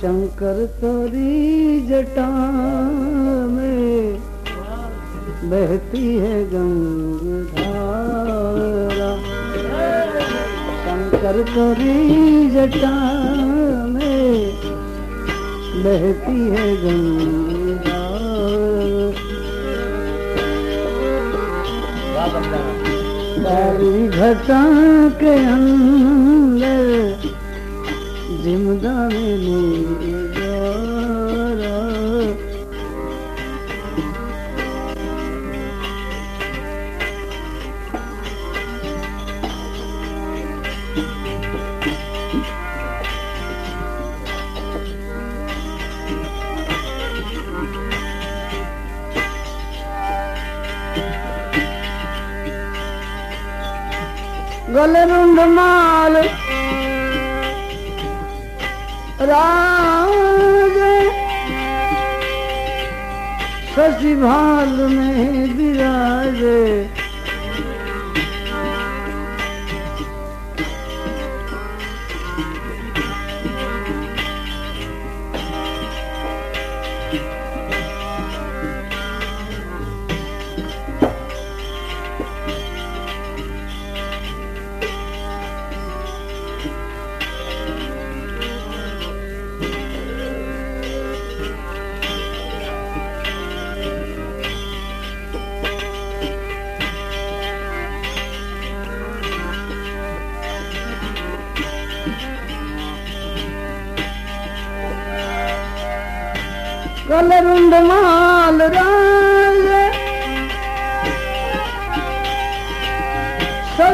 शंकर तोरी जटा में बहती है गंगधारा शंकर तोरी जटा में बहती है गंगा सारी घटा के अंदर जिमदा में गलरुंड सचिभाल में विराजे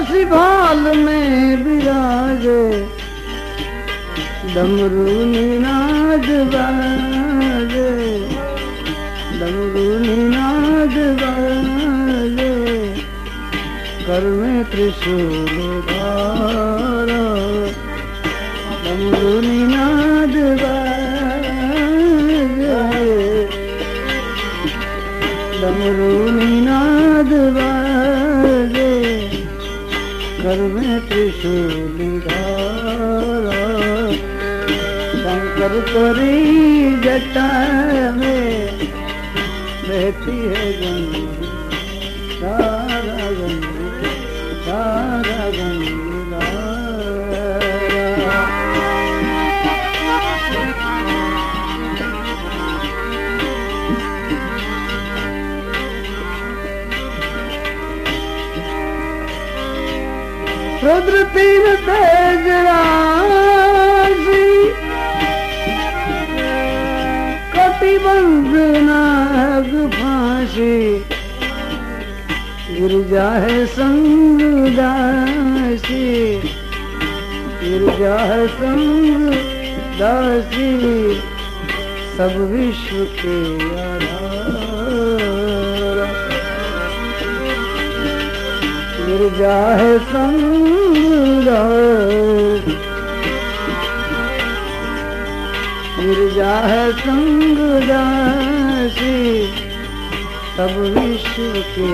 शशि भाल में विराजे डमरू निनाद बाजे डमरू निनाद बाजे कर में त्रिशूल में त्रिशूल शंकर तोरी जटा में बहती है गंगा। सारा गंगा सारा गंगा। रुद्र तीन तेज राशि कटिबंध नाग फांसी। संग दासी। संग दासी। सब विश्व के आधार। गिरजा है संग गिरजा है संग दासी सब विश्व के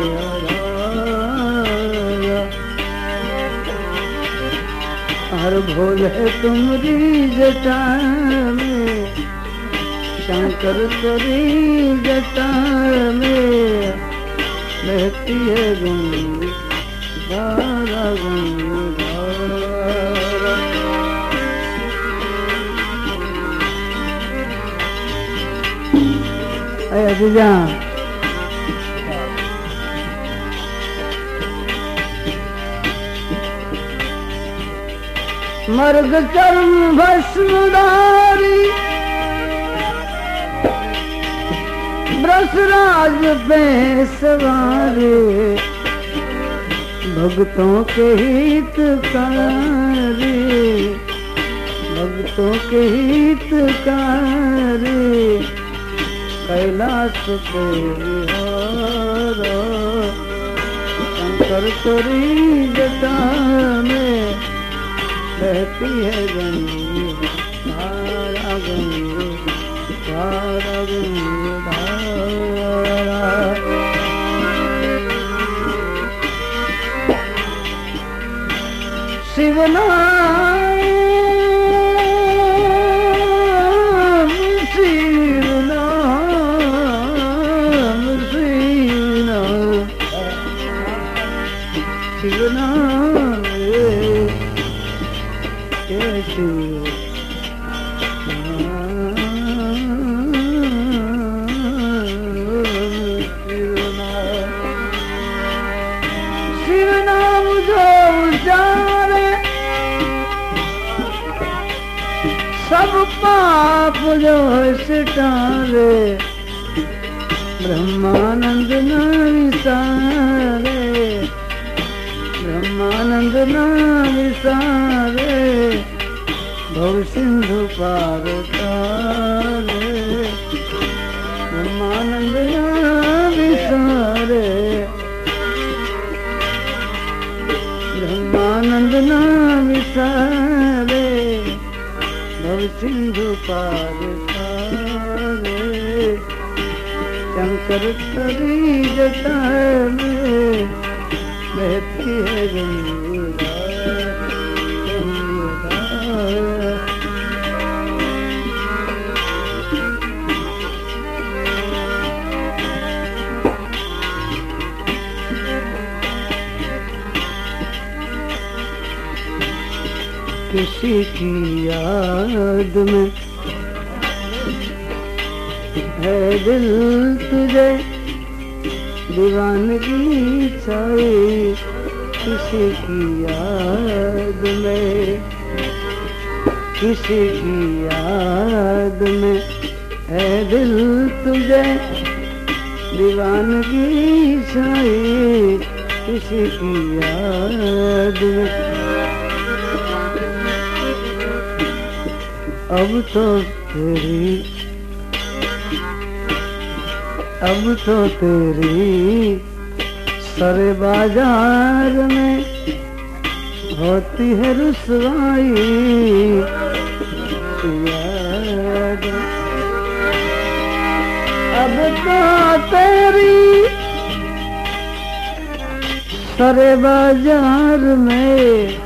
हर भोल है तुम्हारी जटा में, शंकर तेरी जटा में रहती है गंगा मर्ग चर्म भस्मदारी ब्रसराज पे सवारे। भक्तों के हितकारी भक्तों के हितकारी कैलाश पे शंकर तोरी जटा में बहती है गंगा। ना सिटारे ब्रह्मानंद न विसारे ब्रह्मानंद न विसारे भव सिंधु पार तारे ब्रह्मानंद न विसारे ब्रह्मानंद न विसारे भव सिंधु पार शंकर तरी जटा में है। किसी की याद में है दिल तुझे दीवानगी छाई किसी की याद में, किसी की याद में है दिल तुझे दीवानगी छाई किसी की याद में। अब तो तेरी अब तो तेरी सरे बाज़ार में होती है रुसवाई। अब तो तेरी सरे बाज़ार में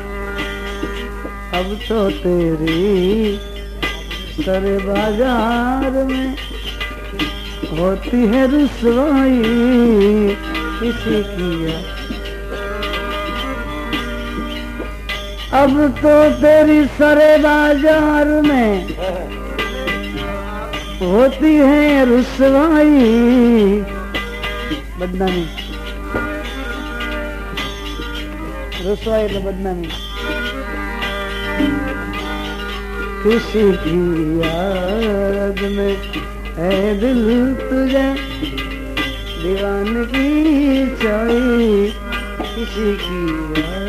अब तो तेरी सरे बाज़ार में होती है रुसवाई किसी की। अब तो तेरी सरे बाज़ार में होती है रुसवाई। बदनामी। रुसवाई तो बदनामी। किसी की याद में है दिल तुझे दीवानगी चाहिए किसी की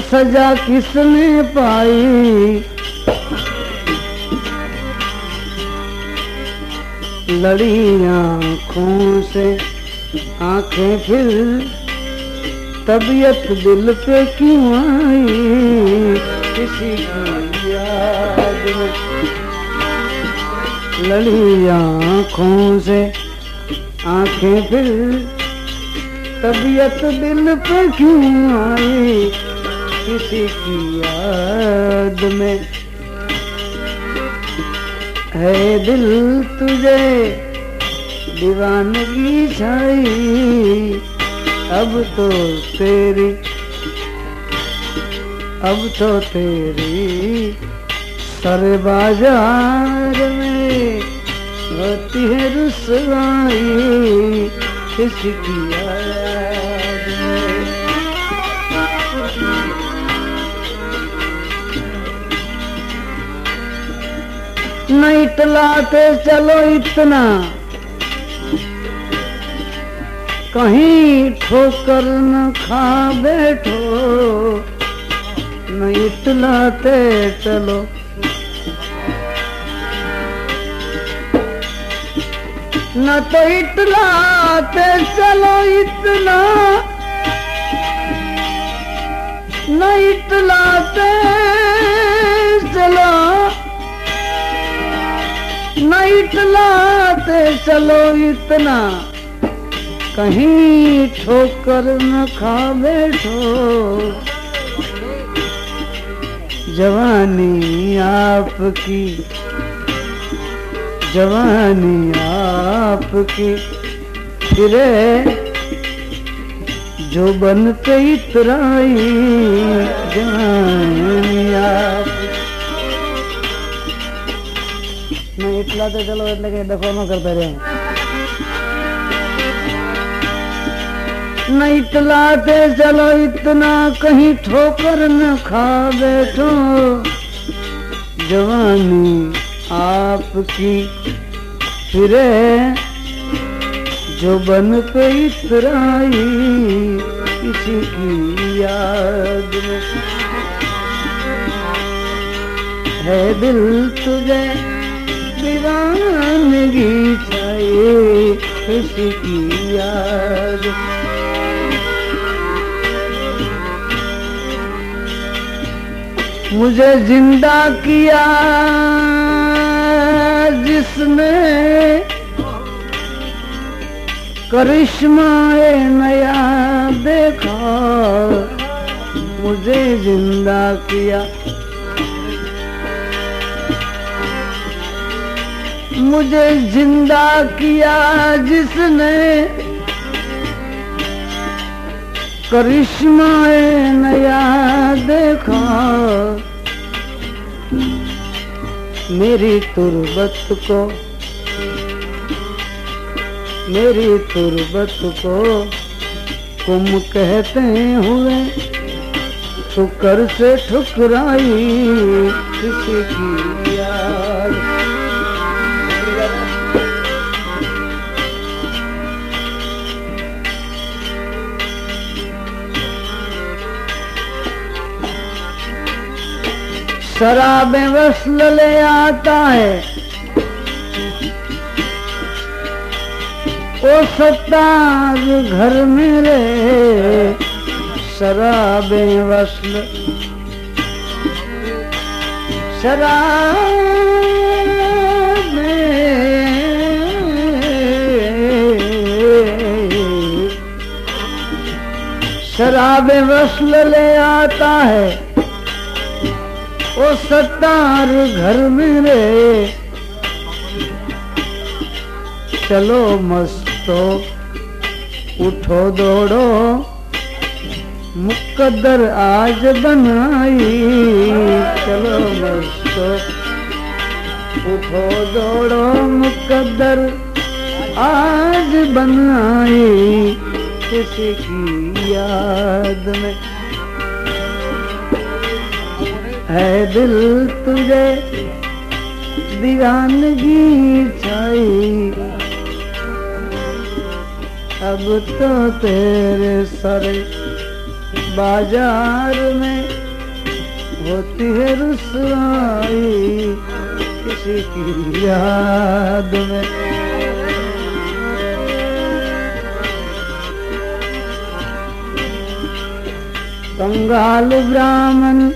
सजा किसने पाई? लड़ी आँखों से आँखें फिर तबीयत दिल पे क्यों आई? किसी की याद में लड़ी आँखों से आँखें फिर तबीयत दिल पे क्यों आई? किसी की याद में। है दिल तुझे, दीवानगी छाई, अब तो तेरी, अब तो तेरी सर बाज़ार में होती है रुसवाई। किसकी नहीं टलाते चलो इतना। कहीं ठोकर न खा बैठो नहीं टलाते चलो। न तो इतलाते चलो इतना। न इतलाते चलो। न इतलाते चलो इतना। कहीं ठोकर न खा बैठो जवानी आपकी जवानी आपकी। फिरे, जो बनते इतराई जवानी आप मैं इतला तो चलो એટલે કે ડખો ન કરતા રહે नहीं इतलाते चलो इतना कहीं ठोकर न खा बैठो जवानी आपकी फिरे जो बन पे इतराई किसी की याद में है दिल तुझे चाहिए किसी की याद। मुझे ज़िंदा किया जिसने करिश्मा नया देखा। मुझे ज़िंदा किया मुझे ज़िंदा किया जिसने करिश्मा नया देखा। मेरी तुरबत को, मेरी तुरबत को कुम कहते हुए शुक्र से ठुकराई किसी की याद। शराब वसल ले आता है। ओ सत्तार घर मेरे शराब वसल शराब शराब वसल ले आता है। ओ सत्तार घर मेरे। चलो मस्तो, उठो दौड़ो, मुकद्दर आज बनाई। चलो मस्तो, उठो दौड़ो, मुकद्दर आज बनाई। किसी की याद में है दिल तुझे दीवानगी छाई। अब तो तेरे सर बाज़ार में होती है रुसवाई। किसी की याद में। कंगाल ब्राह्मण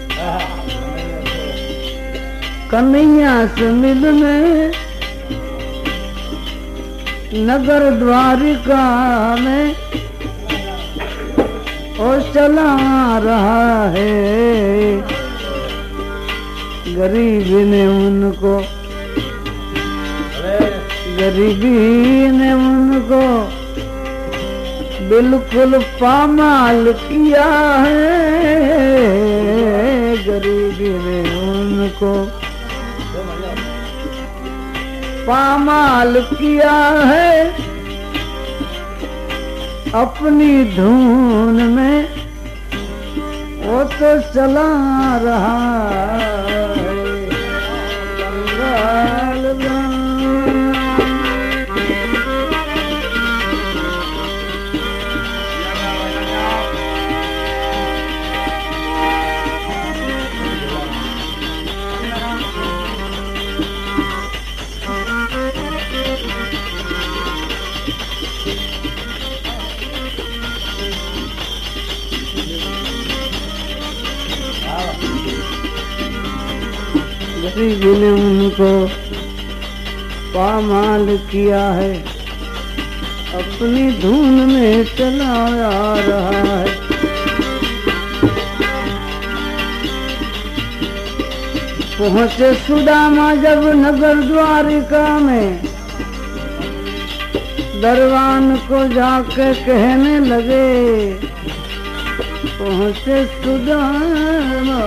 कन्हैया से मिलने, नगर द्वारिका में ओ चला रहा है। गरीबी ने उनको, गरीबी ने उनको बिल्कुल पामाल किया है। गरीबी ने उनको पामाल किया है अपनी धुन में वो तो चला रहा गरीबी ने उनको पामाल किया है। अपनी धुन में चला आ रहा है। पहुँचे सुदामा जब नगर द्वारिका में दरवान को जाके कहने लगे, पहुँचे सुदामा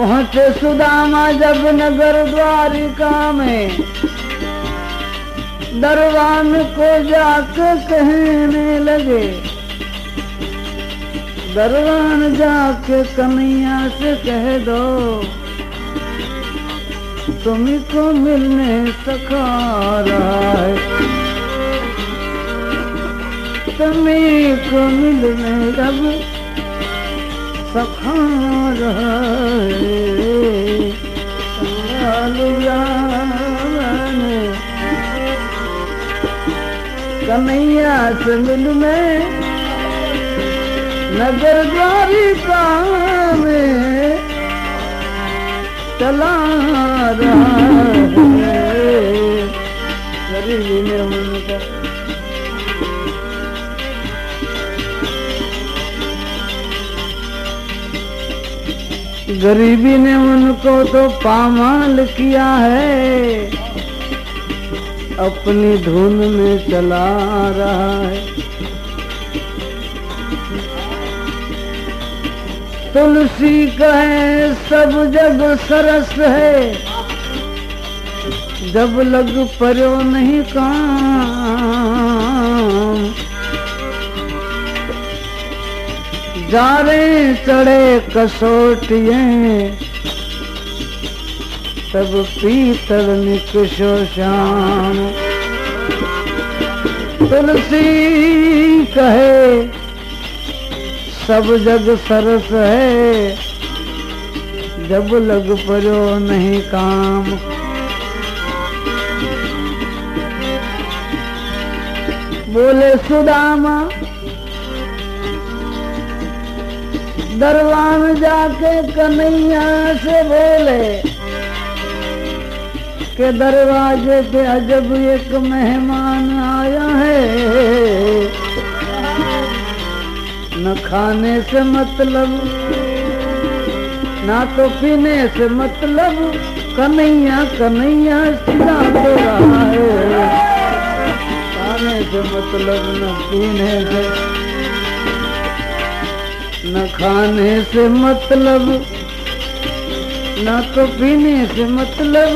पहुँचे सुदामा जब नगर द्वारिका में। दरबान को जाके कहने लगे। दरबान जाके कन्हैया से कह दो तुम्ही को मिलने सका रहा है। तुम्ही को मिलने जब सखा रहा कन्हैया से मिलने नगर द्वारिका में चला रहा गरीबी ने उनको तो पामाल किया है। अपनी धुन में चला रहा है। तुलसी कहे, सब जग सरस है। जब लग परो नहीं काम जारे चढ़े कसोटिए। तब पीतल निकशो श्याम। तुलसी कहे, सब जग सरस है। जब लग परो नहीं काम। बोले, सुदामा दरबान जाके कन्हैया से बोले के दरवाजे पे अजब एक मेहमान आया है। न खाने से मतलब ना तो पीने से मतलब कन्हैया कन्हैया सीधा तो रहा है। खाने से मतलब न पीने से न खाने से मतलब न तो पीने से मतलब।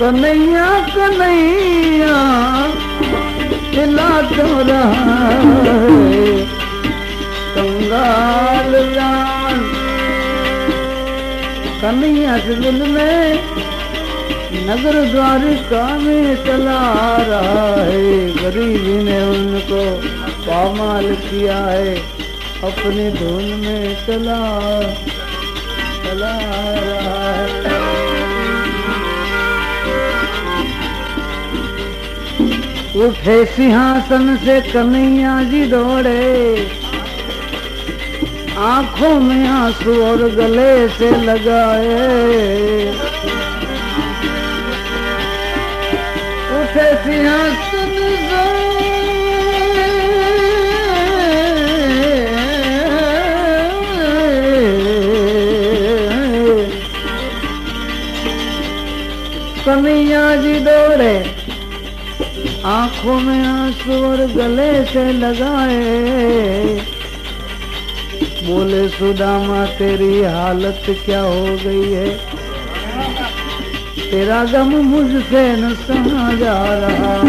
कन्हैया कन्हैया चिल्ला क्यों रहा है। कंगाल जान, कन्हैया से दिल में नगर द्वारिका में चला रहा है। गरीबी ने उनको पामाल किया है, अपनी धुन में चला चला रहा है। उठे सिंहासन से कन्हैया जी दौड़े, आँखों में आँसू और गले से लगाए। उठे सिंहासन जी आँखों में आँसू और गले से लगाए। बोले, सुदामा, तेरी हालत क्या हो गई है? तेरा गम मुझसे न सहा जा रहा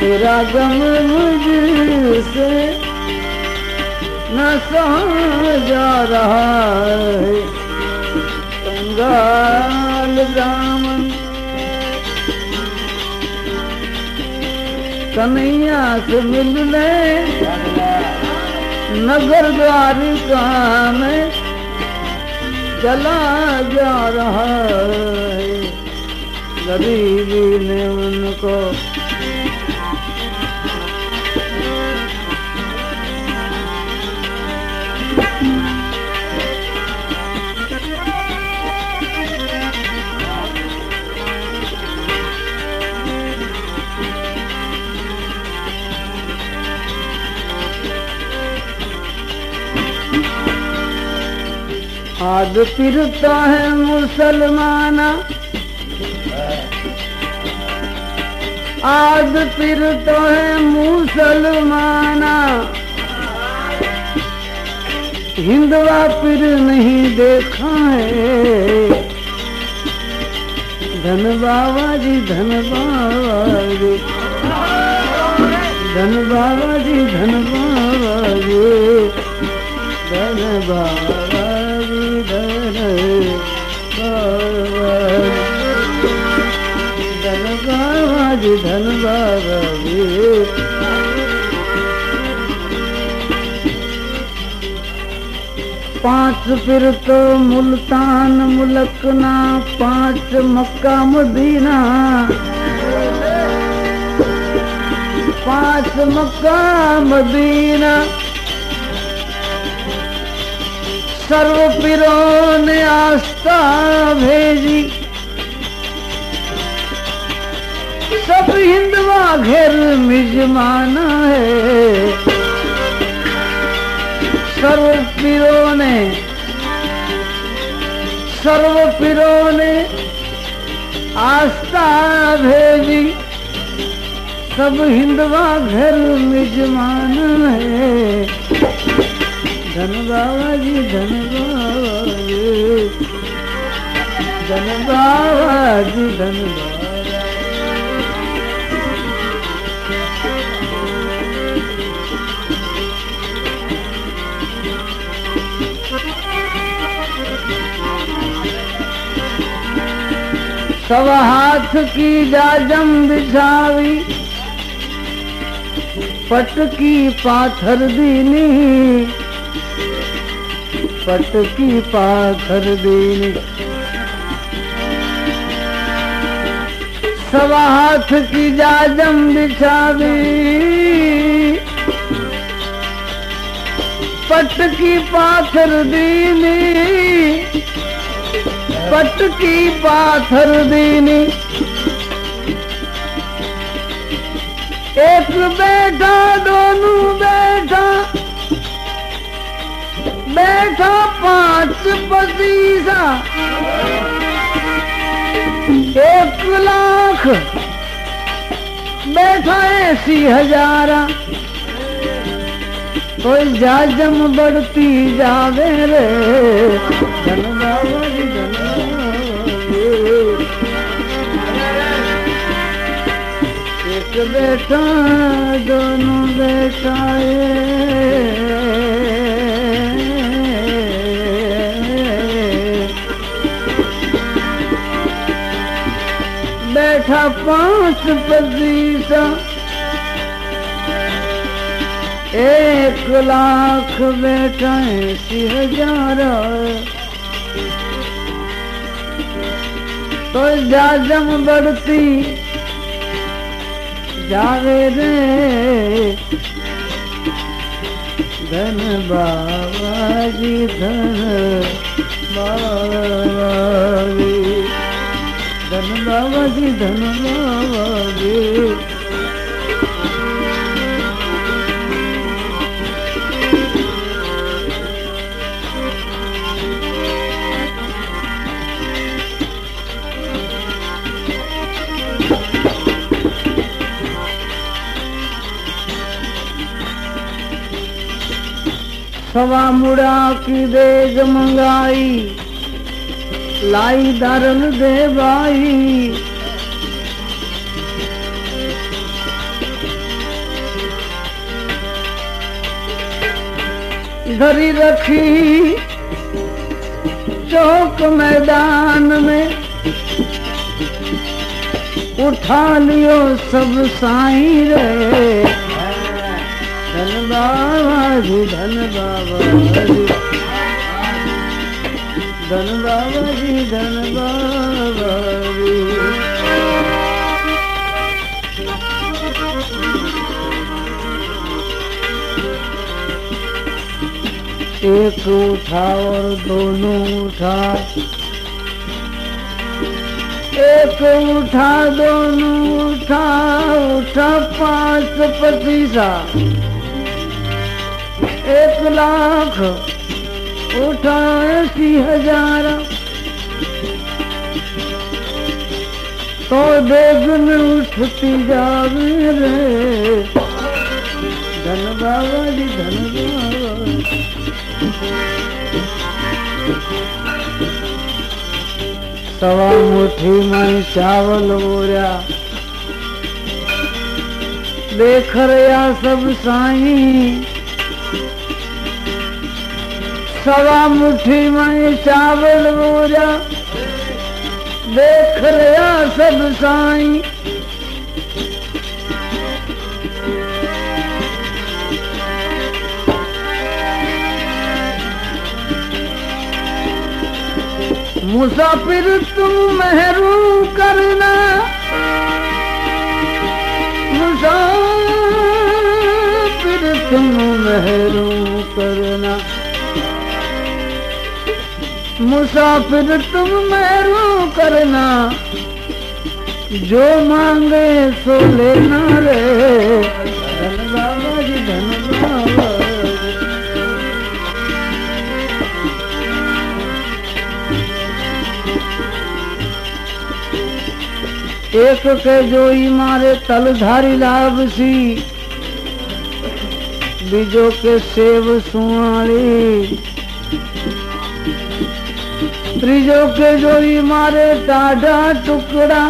तेरा गम मुझसे न सहा जा रहा है। कंगाल ब्राह्मण कन्हैया से मिलने, नगर द्वारिका में चला जा रहा है। गरीबी ने उनको आद फिरता है मुसलमाना। आद फिरता है मुसलमाना। हिंदवा फिर नहीं देखा है। धन बाबा जी धन बाबा जी धन बाबा जी धन बाबा जी धन बाबा धन बाबा पाँच फिर तो मुल्तान मुलकना पाँच मक्का मदीना। पाँच मक्का मदीना। सर्व पिरों ने आस्था भेजी। सब हिंदवा घेर मिजमाना है। सर्व पीरों ने सर्व पीरों ने आस्था भेजी। सब हिंदवा घर मिजमान है। धन बाबा जी धन बाबा जी धन बाबा जी धन बाबा सब हाथ की जाजम बिछावी, पट की पाथर दीनी, पट की पाथर दीनी। सब हाथ की जाजम बिछावी, पट की पाथर दीनी। पट की पाथर दीनी। एक बैठा, दोनों बैठा। बैठा पाँच पतीसा। एक लाख। बैठा ऐसी हजारा। कोई जाजम बढ़ती जावे रे। धन एक बेटा दोनों बेटा बैठा पाँच पदीसा एक लाख बेटा ऐसी हज़ार। तो जाजम बढ़ती जावे रे। धन बाबा जी धन बाबा जी धन बाबा जी धन बाबा सवा मुड़ा की देग मंगाई, लाई दरन दे बाई धरी रखी चौक मैदान में, उठा लियो सब साई रे। धन बाबा जी धन बाबा जी धन बाबा जी धन बाबा जी एक उठा और दोनों उठा एक उठा दोनों उठा उठा पाँच पतीसा। एक लाख उठा ऐसी हजारा। तो में उठती जावे रे। धन बाबा जी धन सवा मुठी में चावल बोरिया देख रहा सब साई। सवा मुठी में चावल बोरिया देख रहा सब साई। मुसाफिर तुम महरू करना। मुसाफिर तुम महरू करना। मुसाफिर तुम मेरू करना। जो मांगे सो लेना रे। एक के जोई मारे तलधारी लाभ सी बीजो के सेव सुआली त्रिजो के जोई मारे टाढ़ा टुकड़ा।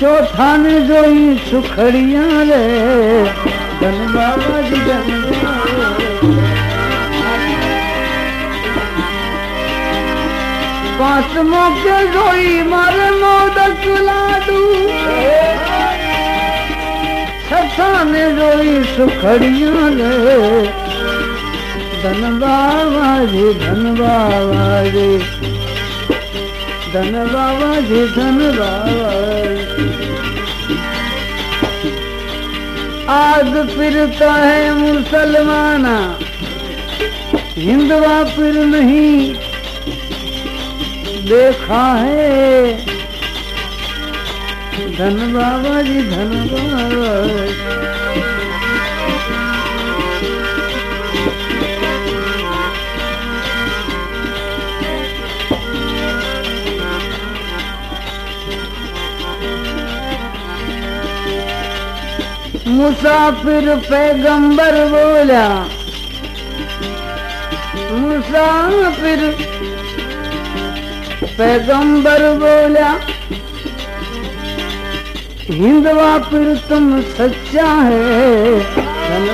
चौथा ने जोई सुखड़िया रे। धन बाबा जी धन बाबा। पाँच मौके जोई मारे मोदक लाडू। छठा ने जोई सुखड़िया रे। धन बाबा जी धन बाबा जी धन बाबा जी धन बाबा। आज फिरता है मुसलमाना, हिंदवा फिर नहीं, देखा है। धन बाबा जी धन बाबा मुसाफिर पैगंबर बोला मुसाफिर पैगंबर बोला, हिंदवा, फिर तुम सच्चा है धन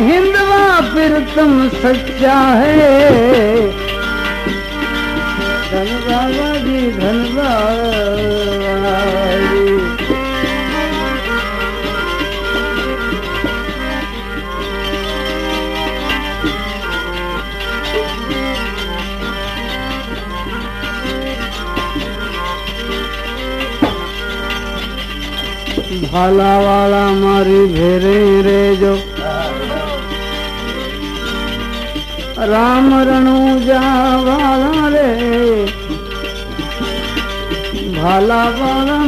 हिंदवा, फिर तुम सच्चा है धन बाबा जी धन बाबा भाला वाला मारी भेरे रे जो। राम रणु जा वाला रे भाला वाला